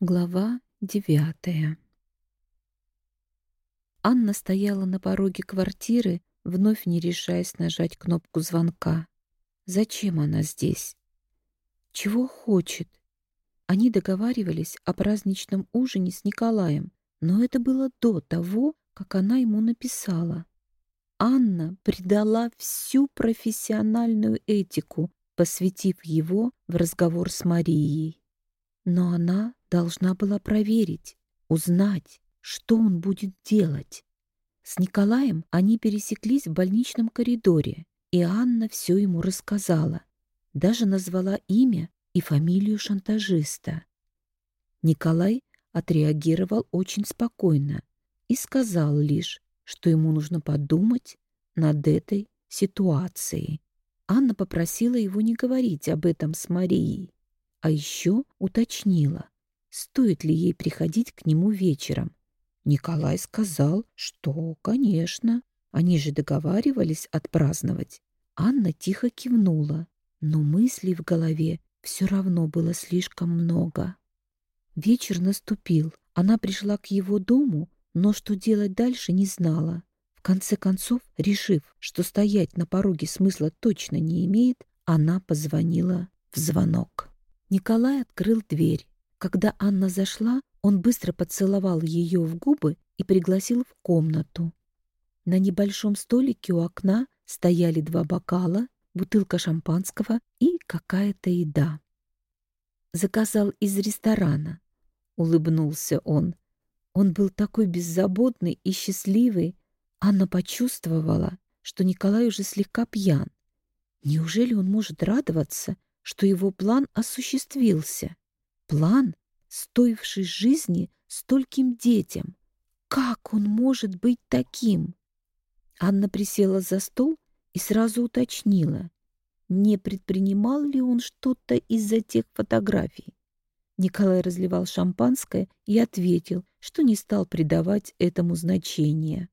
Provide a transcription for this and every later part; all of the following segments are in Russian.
Глава девятая Анна стояла на пороге квартиры, вновь не решаясь нажать кнопку звонка. Зачем она здесь? Чего хочет? Они договаривались о праздничном ужине с Николаем, но это было до того, как она ему написала. Анна предала всю профессиональную этику, посвятив его в разговор с Марией. Но она должна была проверить, узнать, что он будет делать. С Николаем они пересеклись в больничном коридоре, и Анна все ему рассказала. Даже назвала имя и фамилию шантажиста. Николай отреагировал очень спокойно и сказал лишь, что ему нужно подумать над этой ситуацией. Анна попросила его не говорить об этом с Марией, а еще уточнила, стоит ли ей приходить к нему вечером. Николай сказал, что, конечно, они же договаривались отпраздновать. Анна тихо кивнула, но мыслей в голове все равно было слишком много. Вечер наступил. Она пришла к его дому, но что делать дальше не знала. В конце концов, решив, что стоять на пороге смысла точно не имеет, она позвонила в звонок. Николай открыл дверь. Когда Анна зашла, он быстро поцеловал ее в губы и пригласил в комнату. На небольшом столике у окна стояли два бокала, бутылка шампанского и какая-то еда. «Заказал из ресторана», — улыбнулся он. Он был такой беззаботный и счастливый. Анна почувствовала, что Николай уже слегка пьян. Неужели он может радоваться, что его план осуществился? План, стоивший жизни стольким детям. Как он может быть таким? Анна присела за стол и сразу уточнила, не предпринимал ли он что-то из-за тех фотографий. Николай разливал шампанское и ответил, что не стал придавать этому значения.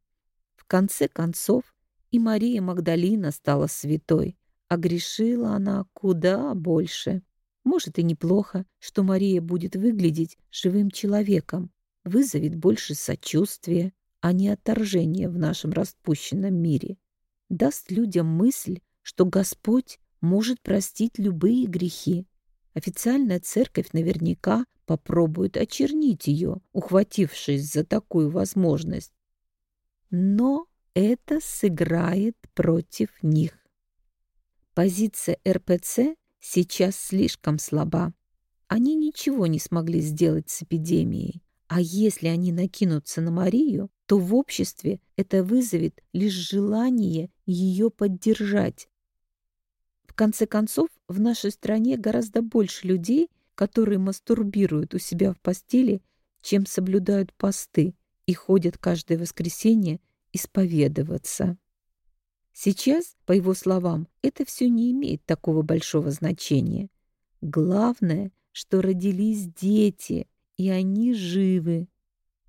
В конце концов, и Мария Магдалина стала святой, а грешила она куда больше. Может и неплохо, что Мария будет выглядеть живым человеком, вызовет больше сочувствия, а не отторжения в нашем распущенном мире. Даст людям мысль, что Господь может простить любые грехи. Официальная церковь наверняка попробует очернить ее, ухватившись за такую возможность. Но это сыграет против них. Позиция РПЦ сейчас слишком слаба. Они ничего не смогли сделать с эпидемией. А если они накинутся на Марию, то в обществе это вызовет лишь желание ее поддержать. В конце концов, в нашей стране гораздо больше людей, которые мастурбируют у себя в постели, чем соблюдают посты и ходят каждое воскресенье исповедоваться. Сейчас, по его словам, это все не имеет такого большого значения. Главное, что родились дети, и они живы.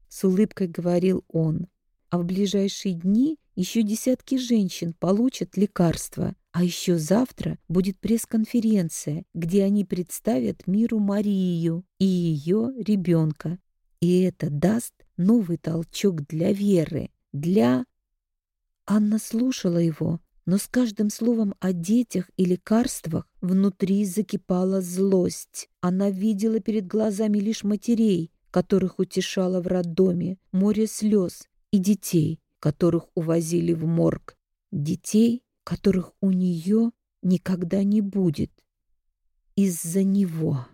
С улыбкой говорил он. А в ближайшие дни еще десятки женщин получат лекарства. А еще завтра будет пресс-конференция, где они представят миру Марию и ее ребенка. И это даст новый толчок для веры, для Анна слушала его, но с каждым словом о детях и лекарствах внутри закипала злость. Она видела перед глазами лишь матерей, которых утешала в роддоме, море слез и детей, которых увозили в морг. Детей, которых у нее никогда не будет. Из-за него.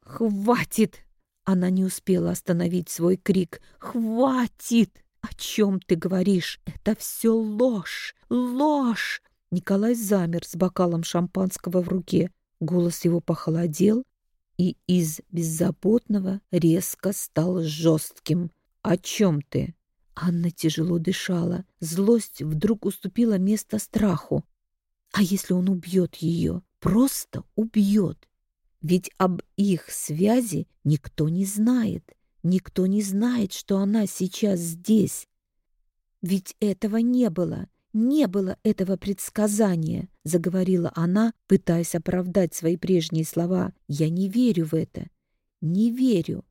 «Хватит!» Она не успела остановить свой крик. «Хватит!» «О чем ты говоришь? Это все ложь! Ложь!» Николай замер с бокалом шампанского в руке. Голос его похолодел и из беззаботного резко стал жестким. «О чем ты?» Анна тяжело дышала. Злость вдруг уступила место страху. А если он убьет ее? Просто убьет. Ведь об их связи никто не знает. Никто не знает, что она сейчас здесь. Ведь этого не было, не было этого предсказания, заговорила она, пытаясь оправдать свои прежние слова. Я не верю в это. Не верю.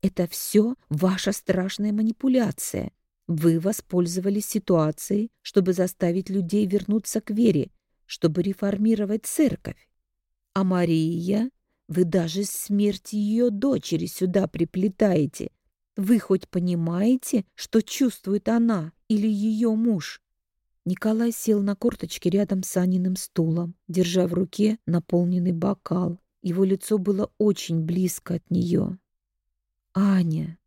Это все ваша страшная манипуляция. Вы воспользовались ситуацией, чтобы заставить людей вернуться к вере, чтобы реформировать церковь. А Мария, вы даже смерть ее дочери сюда приплетаете. Вы хоть понимаете, что чувствует она или ее муж? Николай сел на корточки рядом с Аниным стулом, держа в руке наполненный бокал. Его лицо было очень близко от нее. «Аня!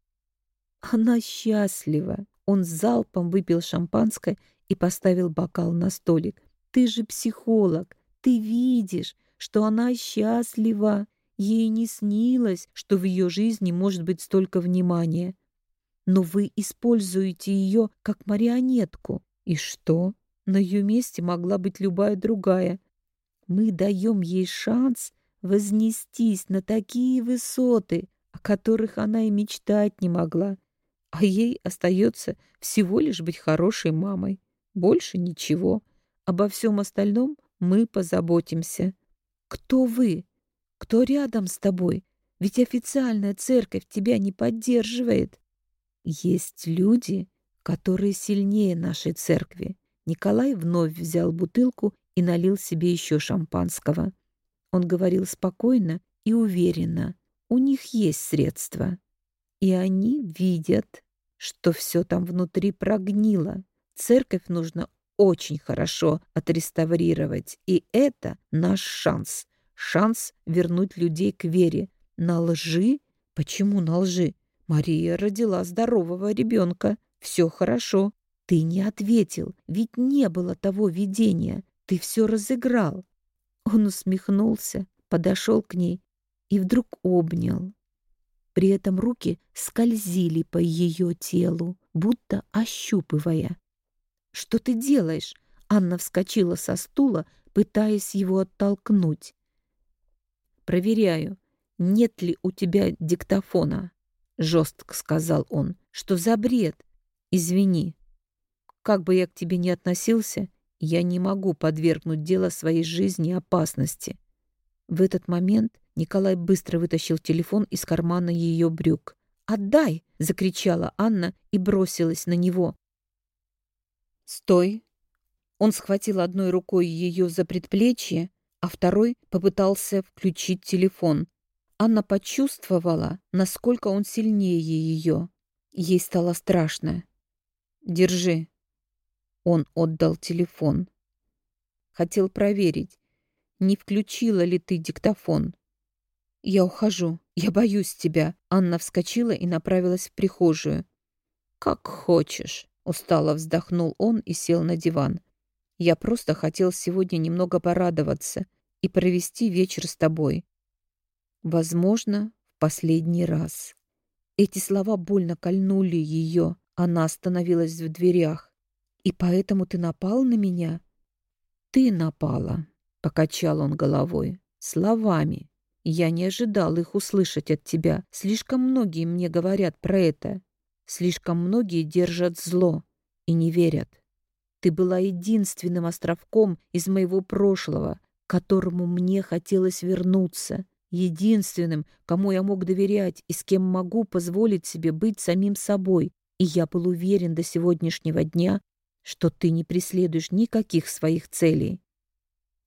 Она счастлива!» Он залпом выпил шампанское и поставил бокал на столик. «Ты же психолог! Ты видишь, что она счастлива! Ей не снилось, что в ее жизни может быть столько внимания. Но вы используете ее как марионетку. И что? На ее месте могла быть любая другая. Мы даем ей шанс вознестись на такие высоты, о которых она и мечтать не могла. А ей остается всего лишь быть хорошей мамой. Больше ничего. Обо всем остальном мы позаботимся. Кто вы? Кто рядом с тобой? Ведь официальная церковь тебя не поддерживает. Есть люди, которые сильнее нашей церкви. Николай вновь взял бутылку и налил себе еще шампанского. Он говорил спокойно и уверенно. У них есть средства. И они видят, что все там внутри прогнило. Церковь нужно очень хорошо отреставрировать. И это наш шанс. Шанс вернуть людей к вере. На лжи? Почему на лжи? Мария родила здорового ребенка. Все хорошо. Ты не ответил, ведь не было того видения. Ты все разыграл. Он усмехнулся, подошел к ней и вдруг обнял. При этом руки скользили по ее телу, будто ощупывая. «Что ты делаешь?» Анна вскочила со стула, пытаясь его оттолкнуть. «Проверяю, нет ли у тебя диктофона?» жестко сказал он. Что за бред? Извини. Как бы я к тебе ни относился, я не могу подвергнуть дело своей жизни опасности. В этот момент Николай быстро вытащил телефон из кармана ее брюк. «Отдай!» — закричала Анна и бросилась на него. «Стой!» Он схватил одной рукой ее за предплечье, а второй попытался включить телефон. Анна почувствовала, насколько он сильнее ее. Ей стало страшно. «Держи». Он отдал телефон. Хотел проверить, не включила ли ты диктофон. «Я ухожу. Я боюсь тебя». Анна вскочила и направилась в прихожую. «Как хочешь», — устало вздохнул он и сел на диван. «Я просто хотел сегодня немного порадоваться и провести вечер с тобой. Возможно, в последний раз. Эти слова больно кольнули ее. Она остановилась в дверях. «И поэтому ты напал на меня?» «Ты напала», — покачал он головой. «Словами. Я не ожидал их услышать от тебя. Слишком многие мне говорят про это. Слишком многие держат зло и не верят. Ты была единственным островком из моего прошлого, к которому мне хотелось вернуться единственным, кому я мог доверять и с кем могу позволить себе быть самим собой. И я был уверен до сегодняшнего дня, что ты не преследуешь никаких своих целей.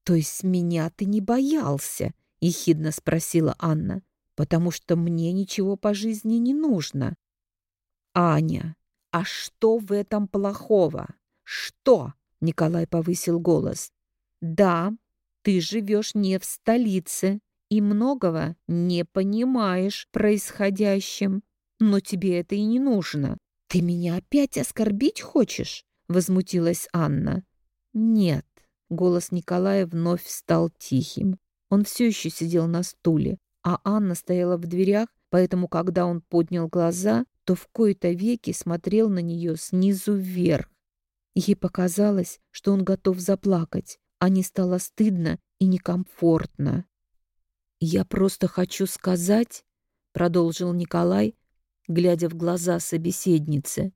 «То есть меня ты не боялся?» — ехидно спросила Анна. «Потому что мне ничего по жизни не нужно». «Аня, а что в этом плохого? Что?» — Николай повысил голос. «Да, ты живешь не в столице, и многого не понимаешь происходящем. Но тебе это и не нужно. Ты меня опять оскорбить хочешь? Возмутилась Анна. Нет. Голос Николая вновь стал тихим. Он все еще сидел на стуле, а Анна стояла в дверях, поэтому, когда он поднял глаза, то в кои-то веки смотрел на нее снизу вверх. Ей показалось, что он готов заплакать, а не стало стыдно и некомфортно. «Я просто хочу сказать», — продолжил Николай, глядя в глаза собеседницы,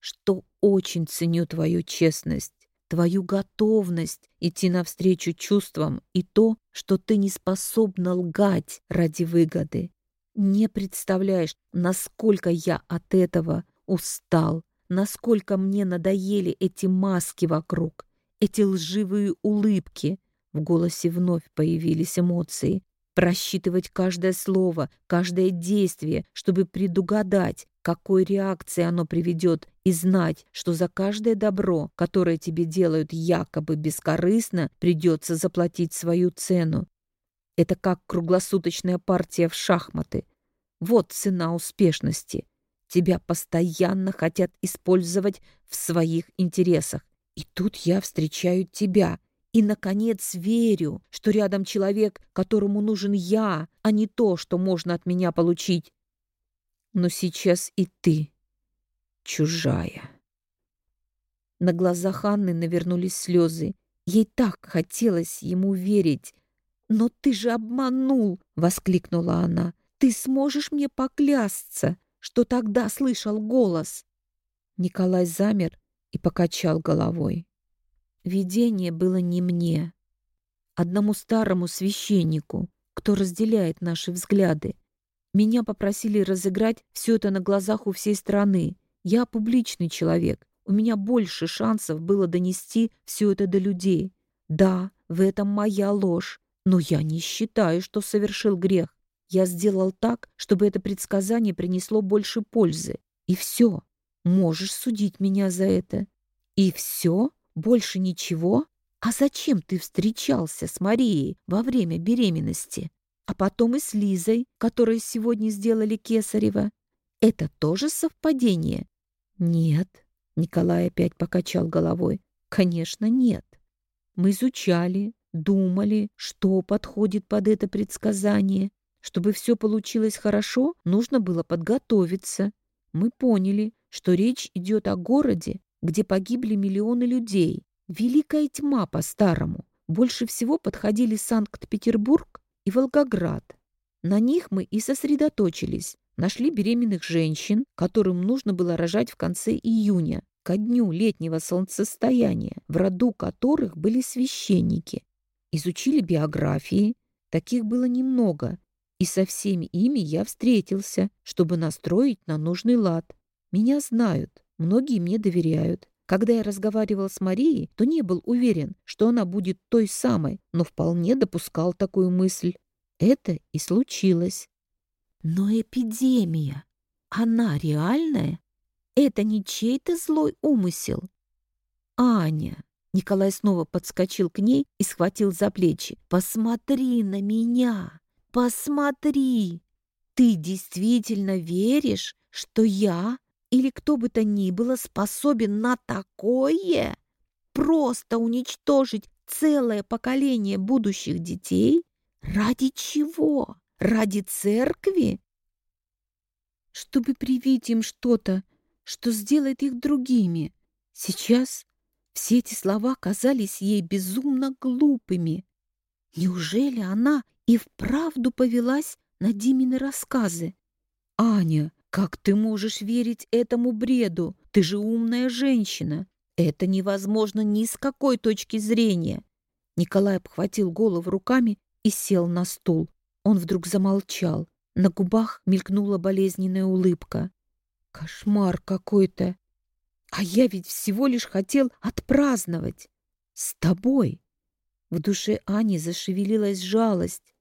«что очень ценю твою честность, твою готовность идти навстречу чувствам и то, что ты не способна лгать ради выгоды. Не представляешь, насколько я от этого устал, насколько мне надоели эти маски вокруг, эти лживые улыбки. В голосе вновь появились эмоции. Просчитывать каждое слово, каждое действие, чтобы предугадать, какой реакции оно приведет, и знать, что за каждое добро, которое тебе делают якобы бескорыстно, придется заплатить свою цену. Это как круглосуточная партия в шахматы. Вот цена успешности. Тебя постоянно хотят использовать в своих интересах. И тут я встречаю тебя. И, наконец, верю, что рядом человек, которому нужен я, а не то, что можно от меня получить. Но сейчас и ты чужая. На глазах Анны навернулись слезы. Ей так хотелось ему верить, «Но ты же обманул!» — воскликнула она. «Ты сможешь мне поклясться, что тогда слышал голос?» Николай замер и покачал головой. Видение было не мне, одному старому священнику, кто разделяет наши взгляды. Меня попросили разыграть все это на глазах у всей страны. Я публичный человек, у меня больше шансов было донести все это до людей. Да, в этом моя ложь, но я не считаю, что совершил грех. Я сделал так, чтобы это предсказание принесло больше пользы. И все. Можешь судить меня за это. И все? Больше ничего? А зачем ты встречался с Марией во время беременности? А потом и с Лизой, которой сегодня сделали Кесарева? Это тоже совпадение? Нет. Николай опять покачал головой. Конечно, нет. Мы изучали, думали, что подходит под это предсказание. Чтобы все получилось хорошо, нужно было подготовиться. Мы поняли, что речь идет о городе, где погибли миллионы людей. Великая тьма по-старому. Больше всего подходили Санкт-Петербург и Волгоград. На них мы и сосредоточились. Нашли беременных женщин, которым нужно было рожать в конце июня, ко дню летнего солнцестояния, в роду которых были священники. Изучили биографии, таких было немного, и со всеми ими я встретился, чтобы настроить на нужный лад. Меня знают, многие мне доверяют. Когда я разговаривал с Марией, то не был уверен, что она будет той самой, но вполне допускал такую мысль. Это и случилось. Но эпидемия, она реальная? Это не чей-то злой умысел? Аня, Николай снова подскочил к ней и схватил за плечи. «Посмотри на меня! Посмотри! Ты действительно веришь, что я или кто бы то ни было способен на такое? Просто уничтожить целое поколение будущих детей? Ради чего? Ради церкви? Чтобы привить им что-то, что сделает их другими. Сейчас все эти слова казались ей безумно глупыми. Неужели она и вправду повелась на Димины рассказы? «Аня, как ты можешь верить этому бреду? Ты же умная женщина. Это невозможно ни с какой точки зрения». Николай обхватил голову руками и сел на стул. Он вдруг замолчал. На губах мелькнула болезненная улыбка. «Кошмар какой-то!» А я ведь всего лишь хотел отпраздновать. С тобой. В душе Ани зашевелилась жалость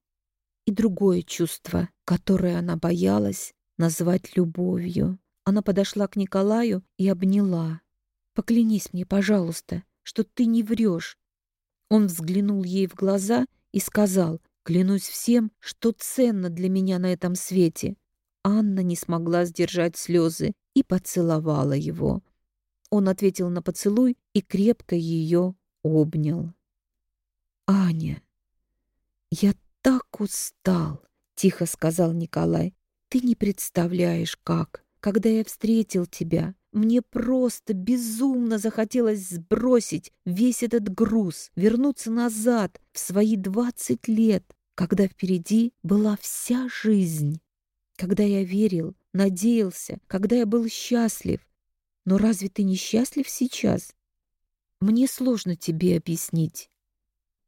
и другое чувство, которое она боялась назвать любовью. Она подошла к Николаю и обняла. «Поклянись мне, пожалуйста, что ты не врешь». Он взглянул ей в глаза и сказал, «Клянусь всем, что ценно для меня на этом свете». Анна не смогла сдержать слезы и поцеловала его. Он ответил на поцелуй и крепко ее обнял. «Аня, я так устал», — тихо сказал Николай. «Ты не представляешь, как. Когда я встретил тебя, мне просто безумно захотелось сбросить весь этот груз, вернуться назад в свои двадцать лет, когда впереди была вся жизнь. Когда я верил, надеялся, когда я был счастлив, но разве ты не счастлив сейчас? Мне сложно тебе объяснить.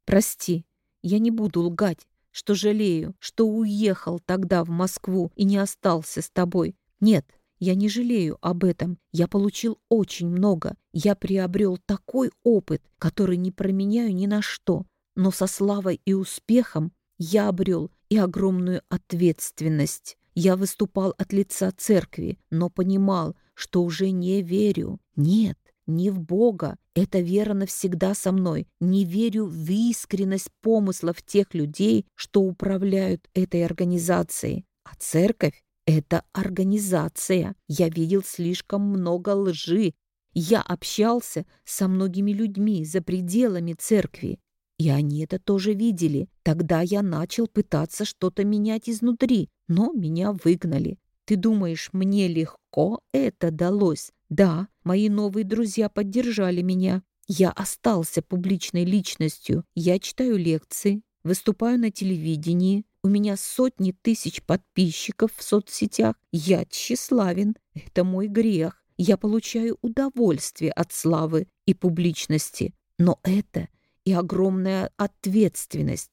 Прости, я не буду лгать, что жалею, что уехал тогда в Москву и не остался с тобой. Нет, я не жалею об этом. Я получил очень много. Я приобрел такой опыт, который не променяю ни на что. Но со славой и успехом я обрел и огромную ответственность. Я выступал от лица церкви, но понимал, что уже не верю. Нет, не в Бога. Эта вера навсегда со мной. Не верю в искренность помыслов тех людей, что управляют этой организацией. А церковь — это организация. Я видел слишком много лжи. Я общался со многими людьми за пределами церкви. И они это тоже видели. Тогда я начал пытаться что-то менять изнутри, но меня выгнали. Ты думаешь, мне легко это далось? Да, мои новые друзья поддержали меня. Я остался публичной личностью. Я читаю лекции, выступаю на телевидении. У меня сотни тысяч подписчиков в соцсетях. Я тщеславен. Это мой грех. Я получаю удовольствие от славы и публичности. Но это и огромная ответственность.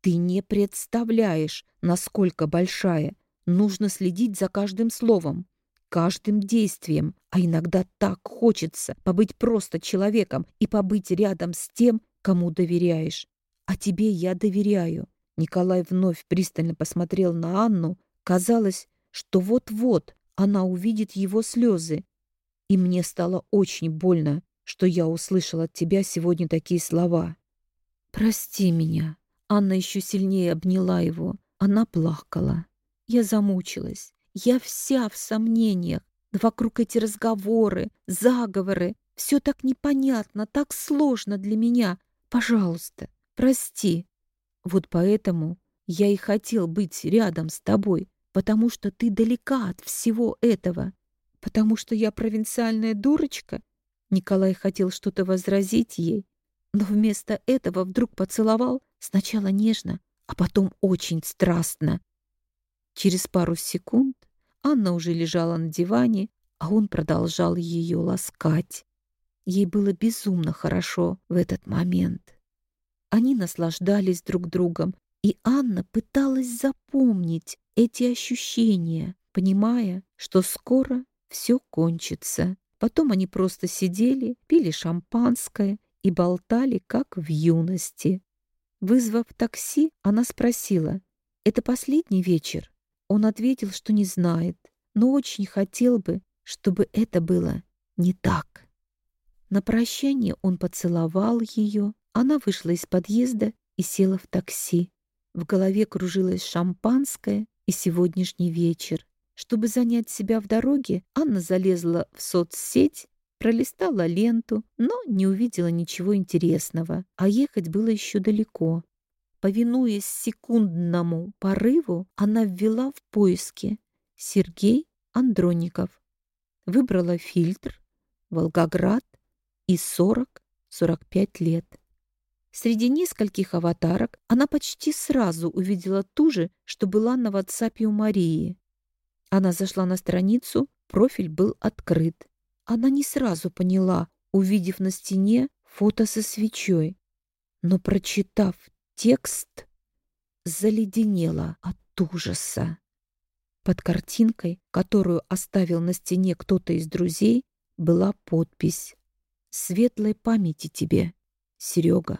Ты не представляешь, насколько большая. Нужно следить за каждым словом, каждым действием, а иногда так хочется побыть просто человеком и побыть рядом с тем, кому доверяешь. А тебе я доверяю. Николай вновь пристально посмотрел на Анну. Казалось, что вот-вот она увидит его слезы. И мне стало очень больно, что я услышал от тебя сегодня такие слова. Прости меня. Анна еще сильнее обняла его. Она плакала. Я замучилась. Я вся в сомнениях. Вокруг эти разговоры, заговоры. Все так непонятно, так сложно для меня. Пожалуйста, прости. Вот поэтому я и хотел быть рядом с тобой, потому что ты далека от всего этого. Потому что я провинциальная дурочка, Николай хотел что-то возразить ей, но вместо этого вдруг поцеловал сначала нежно, а потом очень страстно. Через пару секунд Анна уже лежала на диване, а он продолжал ее ласкать. Ей было безумно хорошо в этот момент. Они наслаждались друг другом, и Анна пыталась запомнить эти ощущения, понимая, что скоро все кончится. Потом они просто сидели, пили шампанское и болтали, как в юности. Вызвав такси, она спросила, «Это последний вечер?» Он ответил, что не знает, но очень хотел бы, чтобы это было не так. На прощание он поцеловал ее, она вышла из подъезда и села в такси. В голове кружилось шампанское и сегодняшний вечер. Чтобы занять себя в дороге, Анна залезла в соцсеть, пролистала ленту, но не увидела ничего интересного, а ехать было еще далеко. Повинуясь секундному порыву, она ввела в поиски Сергей Андроников. Выбрала фильтр «Волгоград» и 40-45 лет. Среди нескольких аватарок она почти сразу увидела ту же, что была на WhatsApp у Марии. Она зашла на страницу, профиль был открыт. Она не сразу поняла, увидев на стене фото со свечой. Но, прочитав текст, заледенела от ужаса. Под картинкой, которую оставил на стене кто-то из друзей, была подпись «Светлой памяти тебе, Серега».